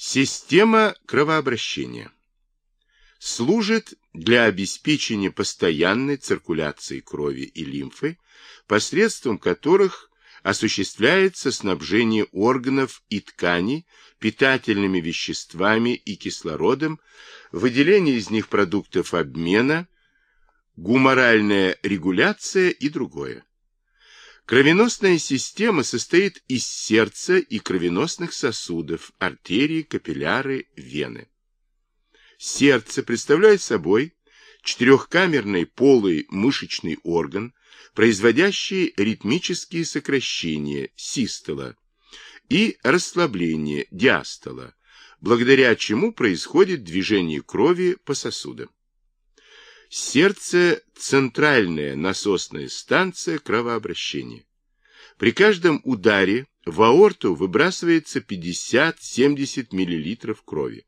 Система кровообращения служит для обеспечения постоянной циркуляции крови и лимфы, посредством которых осуществляется снабжение органов и тканей питательными веществами и кислородом, выделение из них продуктов обмена, гуморальная регуляция и другое. Кровеносная система состоит из сердца и кровеносных сосудов, артерий, капилляры, вены. Сердце представляет собой четырехкамерный полый мышечный орган, производящий ритмические сокращения систола и расслабление диастола, благодаря чему происходит движение крови по сосудам. Сердце – центральная насосная станция кровообращения. При каждом ударе в аорту выбрасывается 50-70 мл крови.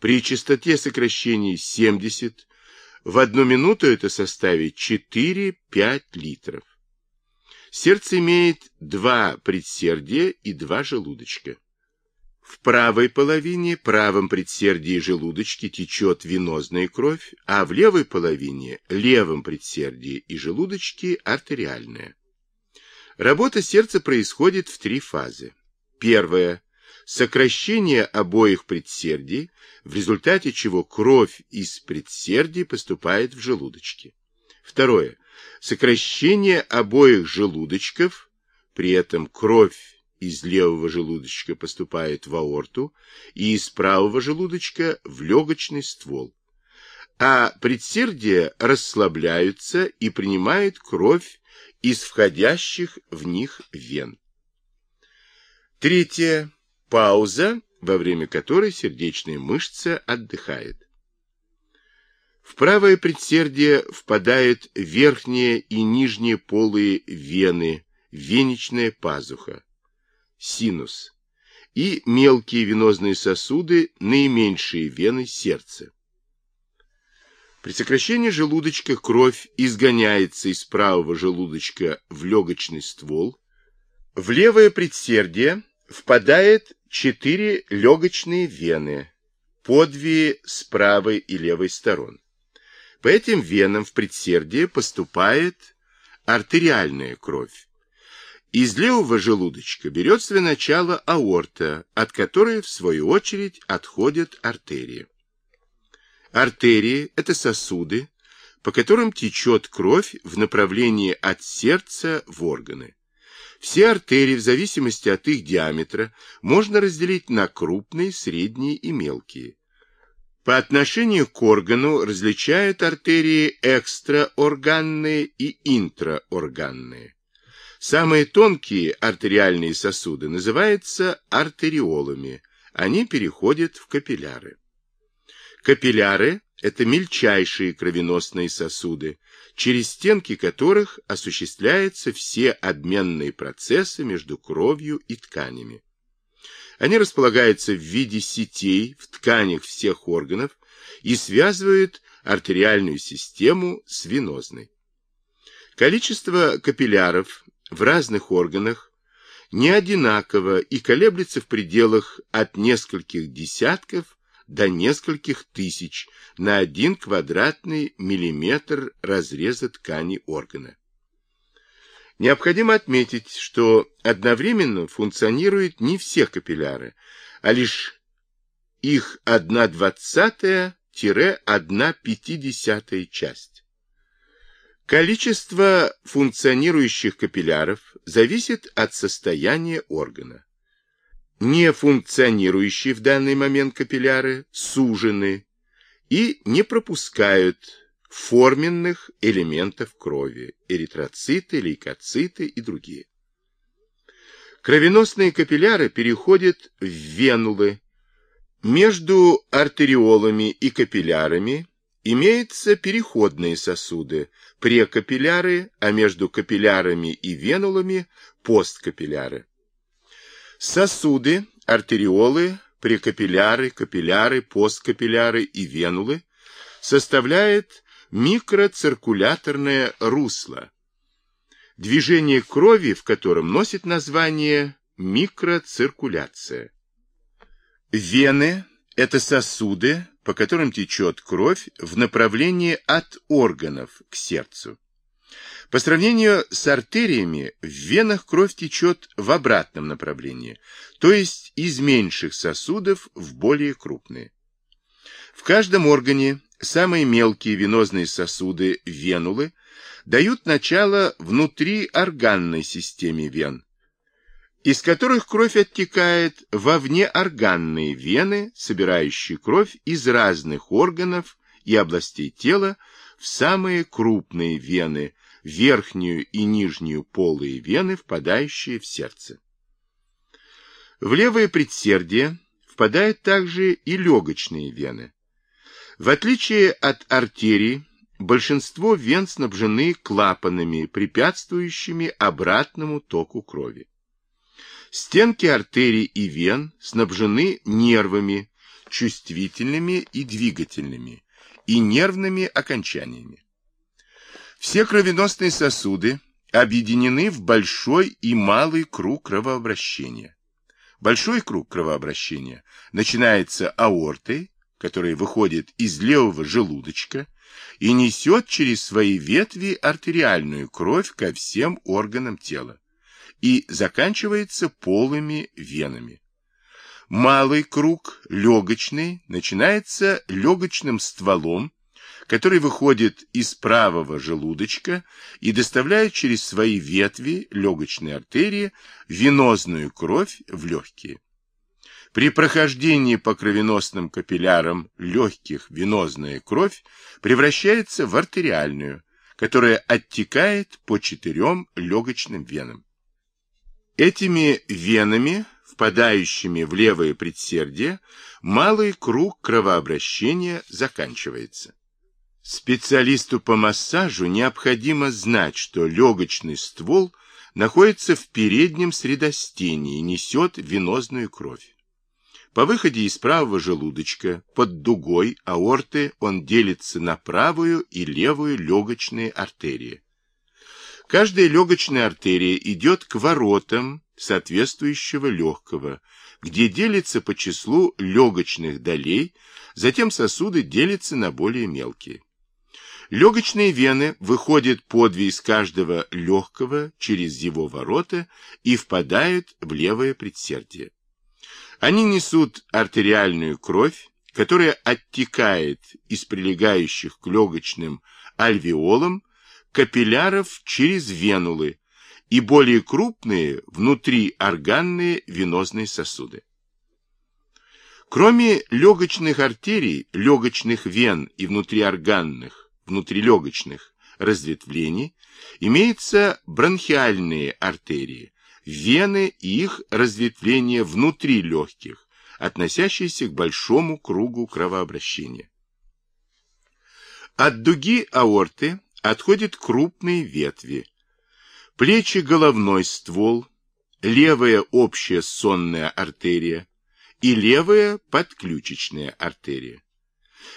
При частоте сокращений 70 в одну минуту это составит 4-5 литров. Сердце имеет два предсердия и два желудочка. В правой половине, правом предсердии и желудочке течет венозная кровь, а в левой половине, левом предсердии и желудочке артериальная. Работа сердца происходит в три фазы. Первая – сокращение обоих предсердий, в результате чего кровь из предсердий поступает в желудочки. Второе – сокращение обоих желудочков, при этом кровь из левого желудочка поступает в аорту и из правого желудочка в легочный ствол. А предсердия расслабляются и принимают кровь из входящих в них вен. Третье. Пауза, во время которой сердечная мышца отдыхает. В правое предсердие впадают верхние и нижние полые вены, венечная пазуха синус, и мелкие венозные сосуды, наименьшие вены сердца. При сокращении желудочка кровь изгоняется из правого желудочка в легочный ствол. В левое предсердие впадает четыре легочные вены, по две с правой и левой сторон. По этим венам в предсердие поступает артериальная кровь. Из левого желудочка берет свое начало аорта, от которой, в свою очередь, отходят артерии. Артерии – это сосуды, по которым течет кровь в направлении от сердца в органы. Все артерии, в зависимости от их диаметра, можно разделить на крупные, средние и мелкие. По отношению к органу различают артерии экстраорганные и интраорганные. Самые тонкие артериальные сосуды называются артериолами. Они переходят в капилляры. Капилляры – это мельчайшие кровеносные сосуды, через стенки которых осуществляются все обменные процессы между кровью и тканями. Они располагаются в виде сетей в тканях всех органов и связывают артериальную систему с венозной. Количество капилляров в разных органах не одинаково и колеблется в пределах от нескольких десятков до нескольких тысяч на один квадратный миллиметр разреза ткани органа. Необходимо отметить, что одновременно функционируют не все капилляры, а лишь их 1 двадцатая-1 пятидесятая часть. Количество функционирующих капилляров зависит от состояния органа. Не функционирующие в данный момент капилляры сужены и не пропускают форменных элементов крови, эритроциты, лейкоциты и другие. Кровеносные капилляры переходят в венулы. Между артериолами и капиллярами Имеются переходные сосуды, прекапилляры, а между капиллярами и венулами посткапилляры. Сосуды, артериолы, прекапилляры, капилляры, посткапилляры и венулы составляют микроциркуляторное русло, движение крови в котором носит название микроциркуляция. Вены – это сосуды, по которым течет кровь в направлении от органов к сердцу. По сравнению с артериями, в венах кровь течет в обратном направлении, то есть из меньших сосудов в более крупные. В каждом органе самые мелкие венозные сосуды, венулы, дают начало внутри органной системе вен, из которых кровь оттекает во внеорганные вены, собирающие кровь из разных органов и областей тела в самые крупные вены, верхнюю и нижнюю полые вены, впадающие в сердце. В левое предсердие впадают также и легочные вены. В отличие от артерий, большинство вен снабжены клапанами, препятствующими обратному току крови. Стенки артерий и вен снабжены нервами, чувствительными и двигательными, и нервными окончаниями. Все кровеносные сосуды объединены в большой и малый круг кровообращения. Большой круг кровообращения начинается аортой, которая выходит из левого желудочка и несет через свои ветви артериальную кровь ко всем органам тела и заканчивается полыми венами. Малый круг, легочный, начинается легочным стволом который выходит из правого желудочка и доставляет через свои ветви легочной артерии венозную кровь в легкие. При прохождении по кровеносным капиллярам легких венозная кровь превращается в артериальную, которая оттекает по четырем легочным венам. Этими венами, впадающими в левое предсердие, малый круг кровообращения заканчивается. Специалисту по массажу необходимо знать, что легочный ствол находится в переднем средостении и несет венозную кровь. По выходе из правого желудочка под дугой аорты он делится на правую и левую легочные артерии. Каждая легочная артерия идет к воротам соответствующего легкого, где делится по числу легочных долей, затем сосуды делятся на более мелкие. Легочные вены выходят по две из каждого легкого через его ворота и впадают в левое предсердие. Они несут артериальную кровь, которая оттекает из прилегающих к легочным альвеолам капилляров через венулы и более крупные внутриорганные венозные сосуды. Кроме легочных артерий, легочных вен и внутриорганных, внутрилегочных разветвлений имеются бронхиальные артерии, вены и их разветвления внутри легких, относящиеся к большому кругу кровообращения. От дуги аорты отходят крупные ветви, плечи головной ствол, левая общая сонная артерия и левая подключечная артерия.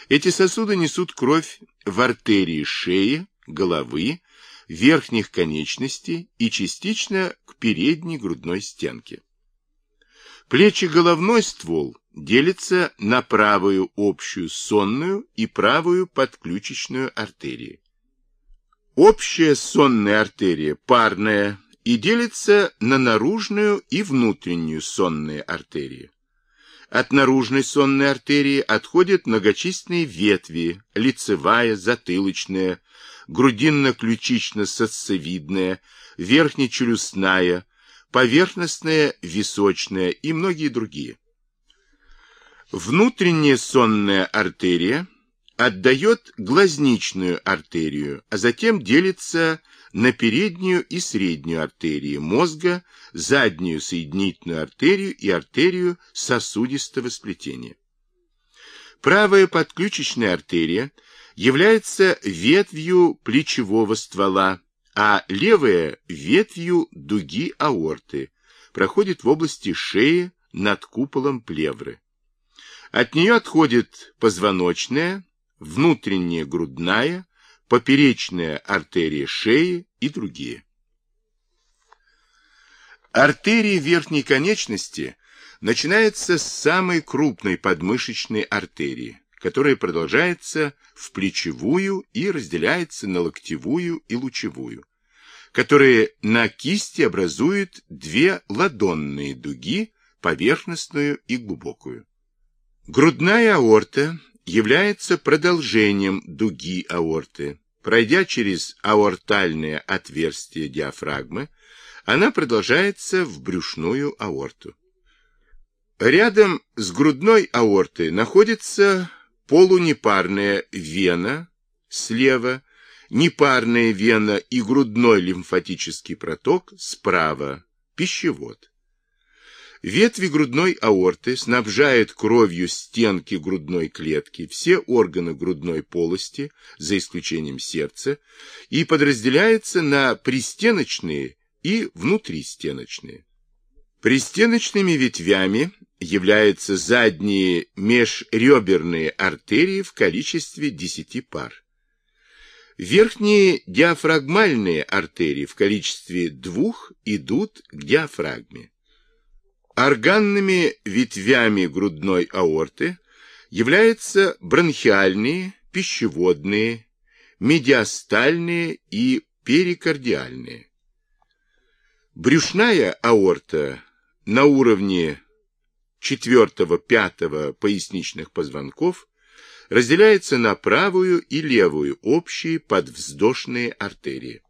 Эти сосуды несут кровь в артерии шеи, головы, верхних конечностей и частично к передней грудной стенке. Плечи головной ствол делится на правую общую сонную и правую подключечную артерии. Общая сонная артерия парная и делится на наружную и внутреннюю сонные артерии. От наружной сонной артерии отходят многочисленные ветви, лицевая, затылочная, грудинно-ключично-сосцевидная, верхнечелюстная, поверхностная, височная и многие другие. Внутренняя сонная артерия отдает глазничную артерию, а затем делится на переднюю и среднюю артерии мозга, заднюю соединительную артерию и артерию сосудистого сплетения. Правая подключечная артерия является ветвью плечевого ствола, а левая – ветвью дуги аорты, проходит в области шеи над куполом плевры. От нее отходит позвоночная, внутренняя грудная, поперечная артерия шеи и другие. Артерии верхней конечности начинается с самой крупной подмышечной артерии, которая продолжается в плечевую и разделяется на локтевую и лучевую, которые на кисти образуют две ладонные дуги, поверхностную и глубокую. Грудная аорта является продолжением дуги аорты. Пройдя через аортальное отверстие диафрагмы, она продолжается в брюшную аорту. Рядом с грудной аортой находится полунепарная вена слева, непарная вена и грудной лимфатический проток справа, пищевод. Ветви грудной аорты снабжают кровью стенки грудной клетки, все органы грудной полости, за исключением сердца, и подразделяются на пристеночные и внутристеночные. Пристеночными ветвями являются задние межреберные артерии в количестве 10 пар. Верхние диафрагмальные артерии в количестве двух идут к диафрагме. Органными ветвями грудной аорты являются бронхиальные, пищеводные, медиастальные и перикардиальные. Брюшная аорта на уровне 4-5 поясничных позвонков разделяется на правую и левую общие подвздошные артерии.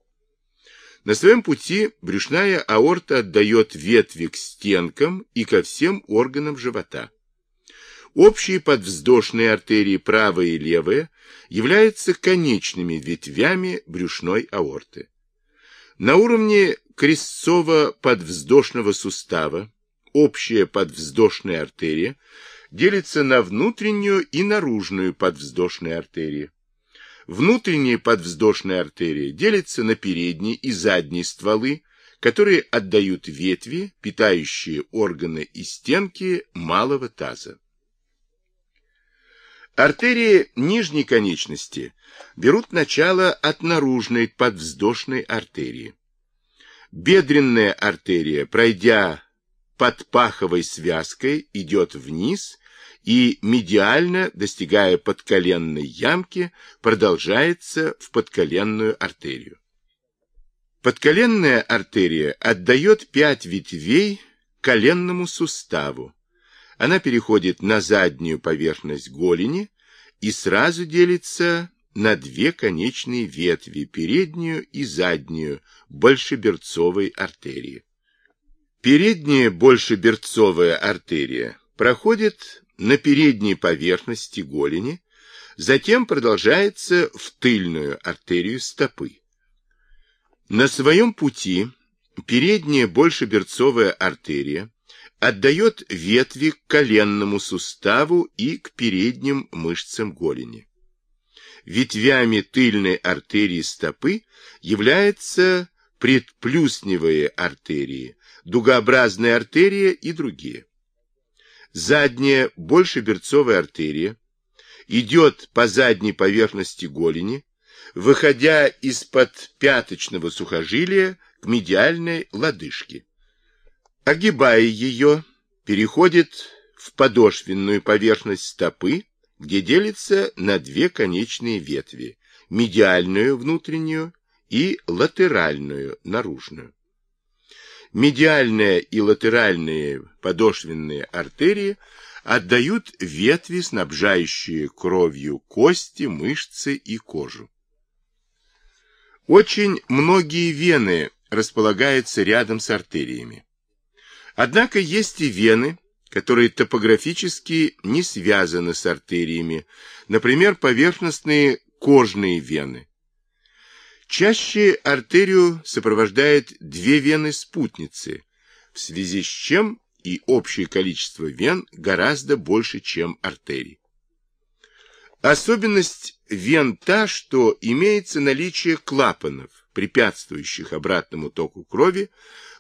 На своем пути брюшная аорта отдает ветви к стенкам и ко всем органам живота. Общие подвздошные артерии правая и левая являются конечными ветвями брюшной аорты. На уровне крестцово-подвздошного сустава общая подвздошная артерия делится на внутреннюю и наружную подвздошные артерии. Внутренняя подвздошная артерия делится на передние и задние стволы, которые отдают ветви, питающие органы и стенки малого таза. Артерии нижней конечности берут начало от наружной подвздошной артерии. Бедренная артерия, пройдя под паховой связкой, идет вниз и медиально, достигая подколенной ямки, продолжается в подколенную артерию. Подколенная артерия отдает пять ветвей коленному суставу. Она переходит на заднюю поверхность голени и сразу делится на две конечные ветви, переднюю и заднюю, большеберцовой артерии. Передняя большеберцовая артерия проходит на передней поверхности голени, затем продолжается в тыльную артерию стопы. На своем пути передняя большеберцовая артерия отдает ветви к коленному суставу и к передним мышцам голени. Ветвями тыльной артерии стопы являются предплюсневые артерии, дугообразная артерия и другие. Задняя большеберцовая артерия идет по задней поверхности голени, выходя из-под пяточного сухожилия к медиальной лодыжке. Огибая ее, переходит в подошвенную поверхность стопы, где делится на две конечные ветви – медиальную внутреннюю и латеральную наружную. Медиальная и латеральные подошвенные артерии отдают ветви, снабжающие кровью кости, мышцы и кожу. Очень многие вены располагаются рядом с артериями. Однако есть и вены, которые топографически не связаны с артериями, например, поверхностные кожные вены. Чаще артерию сопровождает две вены-спутницы, в связи с чем и общее количество вен гораздо больше, чем артерий. Особенность вен та, что имеется наличие клапанов, препятствующих обратному току крови,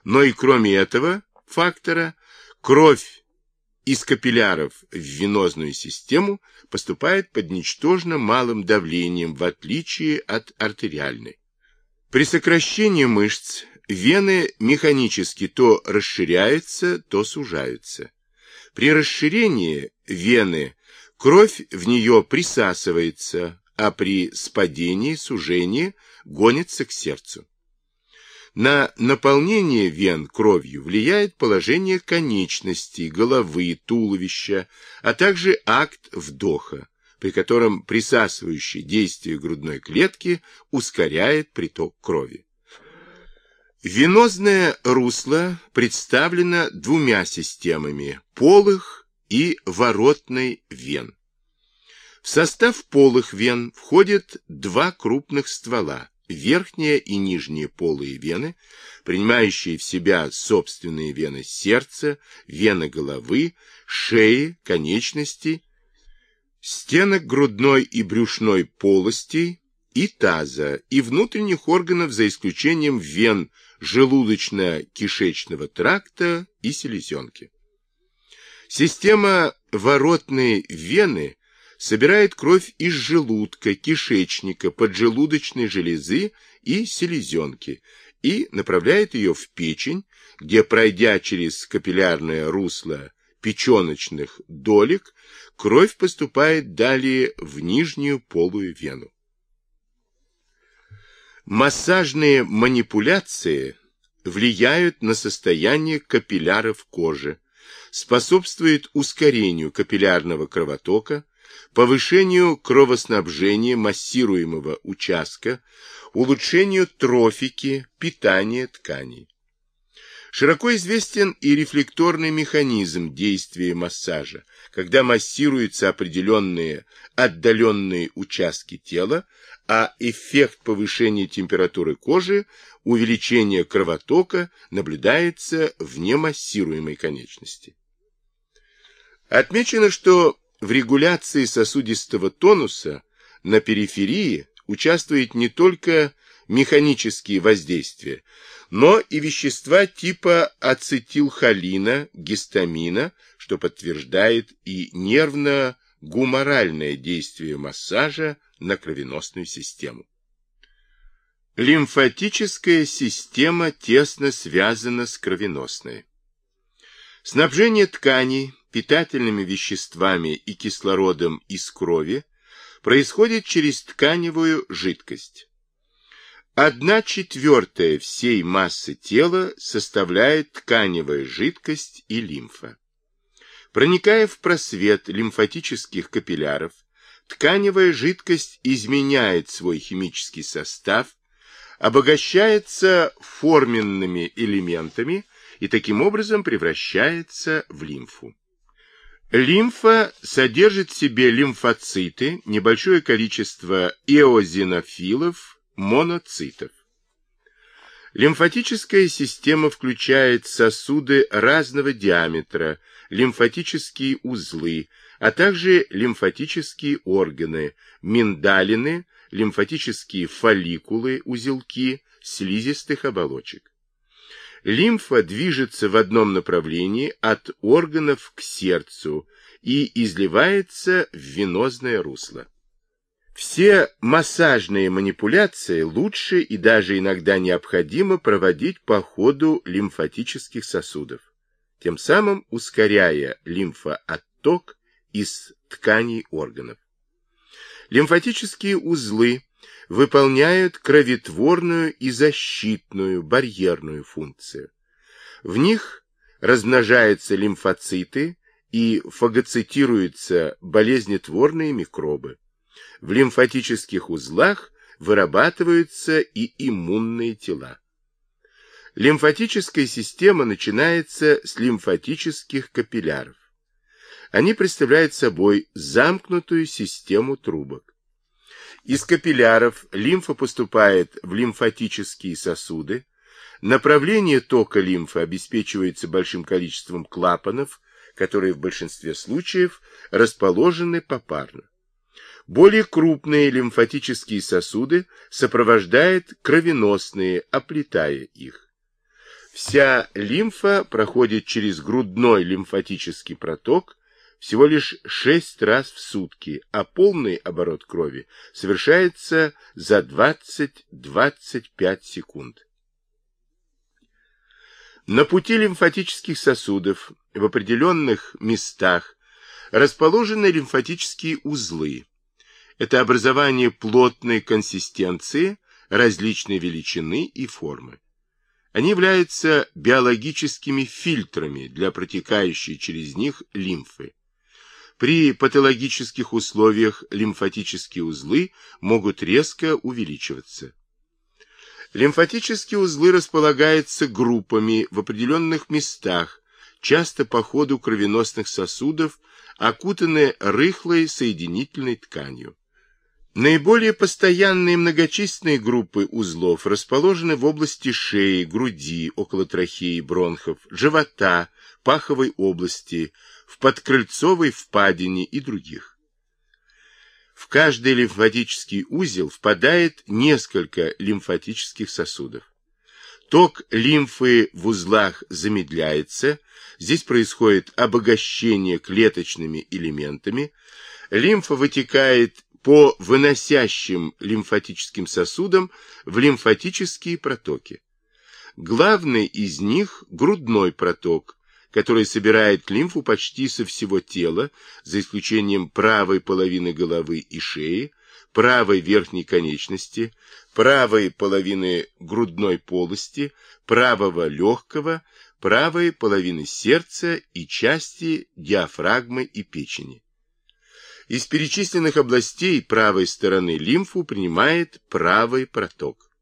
но и кроме этого фактора, кровь из капилляров в венозную систему поступает под ничтожно малым давлением, в отличие от артериальной. При сокращении мышц вены механически то расширяются, то сужаются. При расширении вены кровь в нее присасывается, а при спадении, сужении гонится к сердцу. На наполнение вен кровью влияет положение конечностей, головы, туловища, а также акт вдоха, при котором присасывающее действие грудной клетки ускоряет приток крови. Венозное русло представлено двумя системами – полых и воротной вен. В состав полых вен входят два крупных ствола – верхняя и нижняя полые вены, принимающие в себя собственные вены сердца, вены головы, шеи, конечностей, стенок грудной и брюшной полостей и таза, и внутренних органов за исключением вен желудочно-кишечного тракта и селезенки. Система воротной вены собирает кровь из желудка, кишечника, поджелудочной железы и селезенки и направляет ее в печень, где, пройдя через капиллярное русло печеночных долек, кровь поступает далее в нижнюю полую вену. Массажные манипуляции влияют на состояние капилляров кожи, способствуют ускорению капиллярного кровотока, повышению кровоснабжения массируемого участка, улучшению трофики, питания тканей. Широко известен и рефлекторный механизм действия массажа, когда массируются определенные отдаленные участки тела, а эффект повышения температуры кожи, увеличения кровотока наблюдается в немассируемой конечности. Отмечено, что в регуляции сосудистого тонуса на периферии участвуют не только механические воздействия, но и вещества типа ацетилхолина, гистамина, что подтверждает и нервно-гуморальное действие массажа на кровеносную систему. Лимфатическая система тесно связана с кровеносной. Снабжение тканей питательными веществами и кислородом из крови происходит через тканевую жидкость. Одна четвертая всей массы тела составляет тканевая жидкость и лимфа. Проникая в просвет лимфатических капилляров, тканевая жидкость изменяет свой химический состав, обогащается форменными элементами и таким образом превращается в лимфу. Лимфа содержит в себе лимфоциты, небольшое количество эозинофилов, моноцитов. Лимфатическая система включает сосуды разного диаметра, лимфатические узлы, а также лимфатические органы, миндалины, лимфатические фолликулы, узелки, слизистых оболочек. Лимфа движется в одном направлении от органов к сердцу и изливается в венозное русло. Все массажные манипуляции лучше и даже иногда необходимо проводить по ходу лимфатических сосудов, тем самым ускоряя лимфоотток из тканей органов. Лимфатические узлы выполняют кровотворную и защитную барьерную функцию. В них размножаются лимфоциты и фагоцитируются болезнетворные микробы. В лимфатических узлах вырабатываются и иммунные тела. Лимфатическая система начинается с лимфатических капилляров. Они представляют собой замкнутую систему трубок. Из капилляров лимфа поступает в лимфатические сосуды. Направление тока лимфы обеспечивается большим количеством клапанов, которые в большинстве случаев расположены попарно. Более крупные лимфатические сосуды сопровождают кровеносные, оплетая их. Вся лимфа проходит через грудной лимфатический проток, всего лишь 6 раз в сутки, а полный оборот крови совершается за 20-25 секунд. На пути лимфатических сосудов в определенных местах расположены лимфатические узлы. Это образование плотной консистенции, различной величины и формы. Они являются биологическими фильтрами для протекающей через них лимфы. При патологических условиях лимфатические узлы могут резко увеличиваться. Лимфатические узлы располагаются группами в определенных местах, часто по ходу кровеносных сосудов, окутанные рыхлой соединительной тканью. Наиболее постоянные многочисленные группы узлов расположены в области шеи, груди, около трахеи, бронхов, живота, паховой области, в подкрыльцовой впадине и других. В каждый лимфатический узел впадает несколько лимфатических сосудов. Ток лимфы в узлах замедляется, здесь происходит обогащение клеточными элементами, лимфа вытекает по выносящим лимфатическим сосудам в лимфатические протоки. Главный из них – грудной проток, который собирает лимфу почти со всего тела, за исключением правой половины головы и шеи, правой верхней конечности, правой половины грудной полости, правого легкого, правой половины сердца и части диафрагмы и печени. Из перечисленных областей правой стороны лимфу принимает правый проток.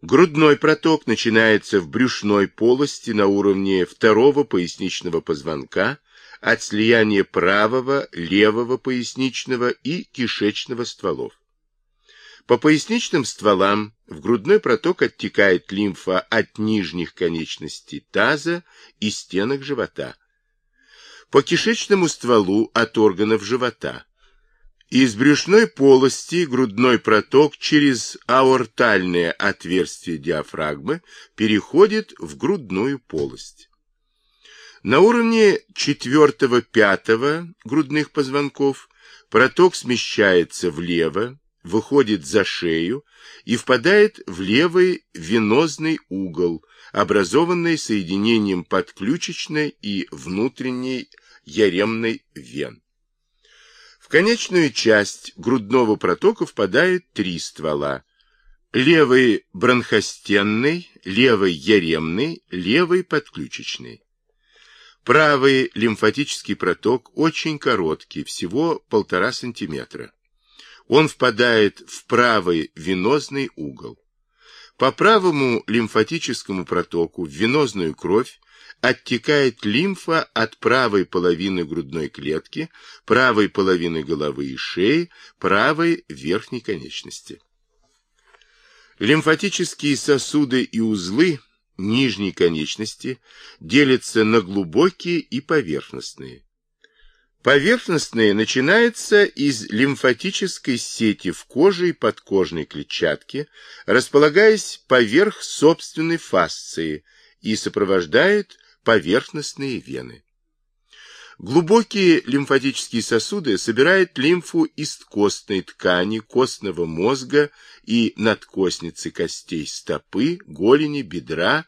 Грудной проток начинается в брюшной полости на уровне второго поясничного позвонка от слияния правого, левого поясничного и кишечного стволов. По поясничным стволам в грудной проток оттекает лимфа от нижних конечностей таза и стенок живота. По кишечному стволу от органов живота из брюшной полости грудной проток через аортальное отверстие диафрагмы переходит в грудную полость. На уровне 4-5 грудных позвонков проток смещается влево, выходит за шею и впадает в левый венозный угол, образованный соединением подключечной и внутренней яремной вен. Конечную часть грудного протока впадают три ствола. Левый бронхостенный, левый яремный, левый подключечный. Правый лимфатический проток очень короткий, всего полтора сантиметра. Он впадает в правый венозный угол. По правому лимфатическому протоку в венозную кровь оттекает лимфа от правой половины грудной клетки, правой половины головы и шеи, правой верхней конечности. Лимфатические сосуды и узлы нижней конечности делятся на глубокие и поверхностные. Поверхностные начинаются из лимфатической сети в коже и подкожной клетчатке, располагаясь поверх собственной фасции и сопровождают поверхностные вены. Глубокие лимфатические сосуды собирают лимфу из костной ткани, костного мозга и надкостницы костей стопы, голени, бедра,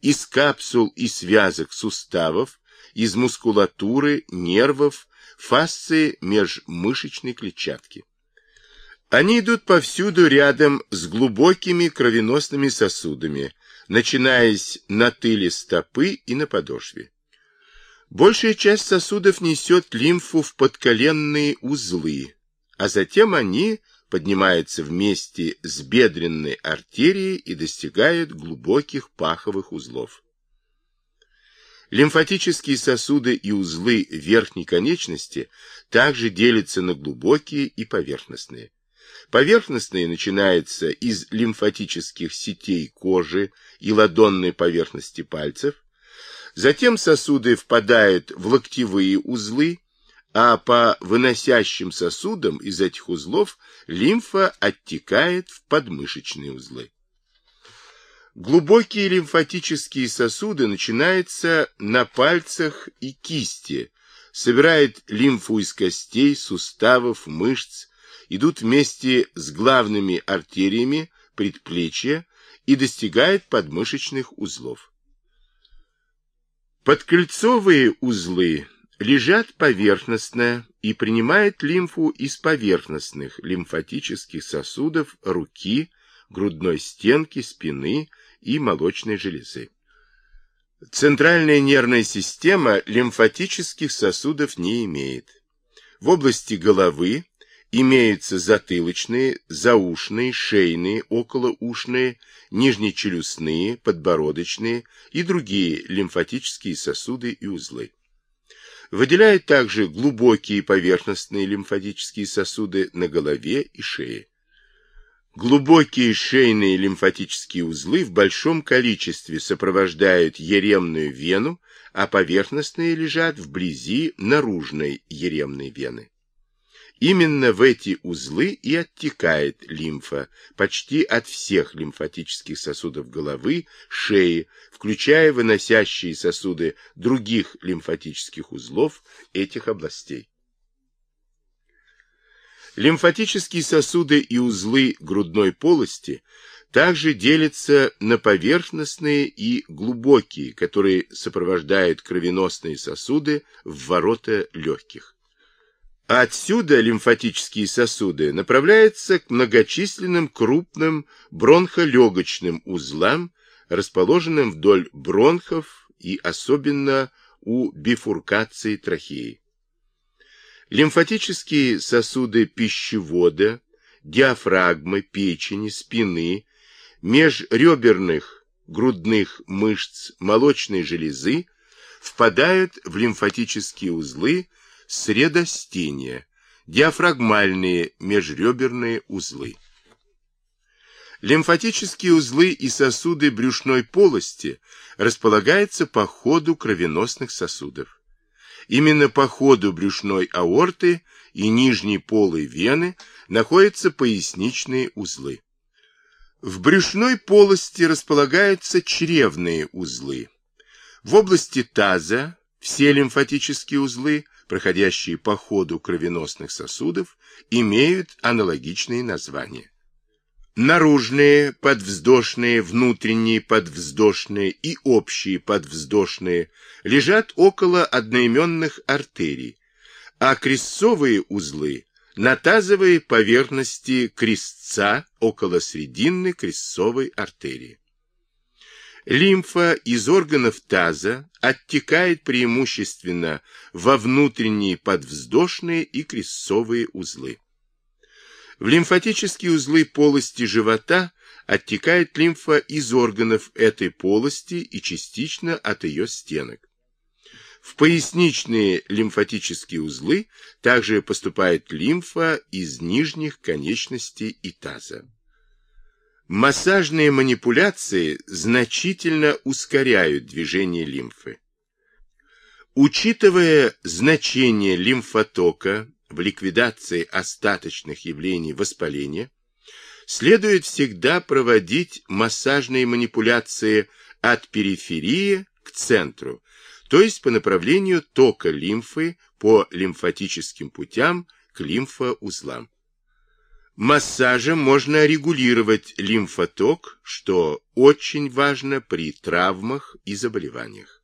из капсул и связок суставов, из мускулатуры, нервов, фасции межмышечной клетчатки. Они идут повсюду рядом с глубокими кровеносными сосудами, начинаясь на тыле стопы и на подошве. Большая часть сосудов несет лимфу в подколенные узлы, а затем они поднимаются вместе с бедренной артерией и достигают глубоких паховых узлов. Лимфатические сосуды и узлы верхней конечности также делятся на глубокие и поверхностные. Поверхностные начинаются из лимфатических сетей кожи и ладонной поверхности пальцев. Затем сосуды впадают в локтевые узлы, а по выносящим сосудам из этих узлов лимфа оттекает в подмышечные узлы. Глубокие лимфатические сосуды начинаются на пальцах и кисти, собирают лимфу из костей, суставов, мышц, идут вместе с главными артериями предплечья и достигают подмышечных узлов. Подкольцовые узлы лежат поверхностно и принимают лимфу из поверхностных лимфатических сосудов руки, грудной стенки, спины и молочной железы. Центральная нервная система лимфатических сосудов не имеет. В области головы имеются затылочные, заушные, шейные, околоушные, нижнечелюстные, подбородочные и другие лимфатические сосуды и узлы. Выделяют также глубокие поверхностные лимфатические сосуды на голове и шее. Глубокие шейные лимфатические узлы в большом количестве сопровождают еремную вену, а поверхностные лежат вблизи наружной еремной вены. Именно в эти узлы и оттекает лимфа почти от всех лимфатических сосудов головы, шеи, включая выносящие сосуды других лимфатических узлов этих областей. Лимфатические сосуды и узлы грудной полости также делятся на поверхностные и глубокие, которые сопровождают кровеносные сосуды в ворота легких. Отсюда лимфатические сосуды направляются к многочисленным крупным бронхолегочным узлам, расположенным вдоль бронхов и особенно у бифуркации трахеи. Лимфатические сосуды пищевода, диафрагмы, печени, спины, межреберных, грудных мышц, молочной железы впадают в лимфатические узлы средостения, диафрагмальные межреберные узлы. Лимфатические узлы и сосуды брюшной полости располагаются по ходу кровеносных сосудов. Именно по ходу брюшной аорты и нижней полой вены находятся поясничные узлы. В брюшной полости располагаются чревные узлы. В области таза все лимфатические узлы, проходящие по ходу кровеносных сосудов, имеют аналогичные названия. Наружные подвздошные, внутренние подвздошные и общие подвздошные лежат около одноименных артерий, а крестцовые узлы на тазовой поверхности крестца около срединной крестцовой артерии. Лимфа из органов таза оттекает преимущественно во внутренние подвздошные и крестцовые узлы. В лимфатические узлы полости живота оттекает лимфа из органов этой полости и частично от ее стенок. В поясничные лимфатические узлы также поступает лимфа из нижних конечностей и таза. Массажные манипуляции значительно ускоряют движение лимфы. Учитывая значение лимфотока в ликвидации остаточных явлений воспаления, следует всегда проводить массажные манипуляции от периферии к центру, то есть по направлению тока лимфы по лимфатическим путям к лимфоузлам. Массажем можно регулировать лимфоток, что очень важно при травмах и заболеваниях.